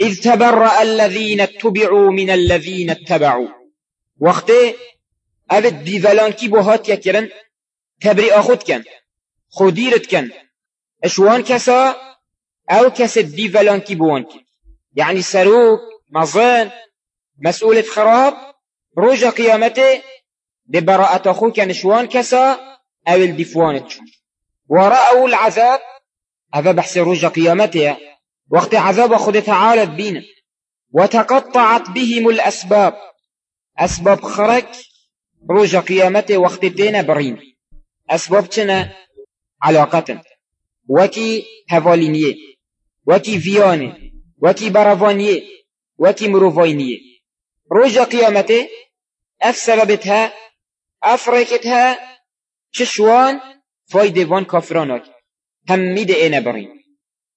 إذ تبرأ الذين اتبعوا من الذين اتبعوا. وقت أبد ديفالان كي بوهات يكرن تبري أخد كان خديرت كان إشوان كسا أو كس ديفالان كي بوان يعني سروك مظان مسؤولة خراب رجا قيامته ببراءة أخوك كان شوان كسا أو الدفوان ورأوا العذاب هذا بحث رجا قيامته وقت عذاب خد تعالى بينا وتقطعت بهم الأسباب. أسباب خرك رجا قيامته وقت تينا برين. أسباب تنا علاقة وكي هفالينيه وكي فيانه. وكي برافانيه وكي مروفاينيه. رجا قيامته اف سببتها افريكتها ششوان فايدة وان كافرانك هميد اينا برين.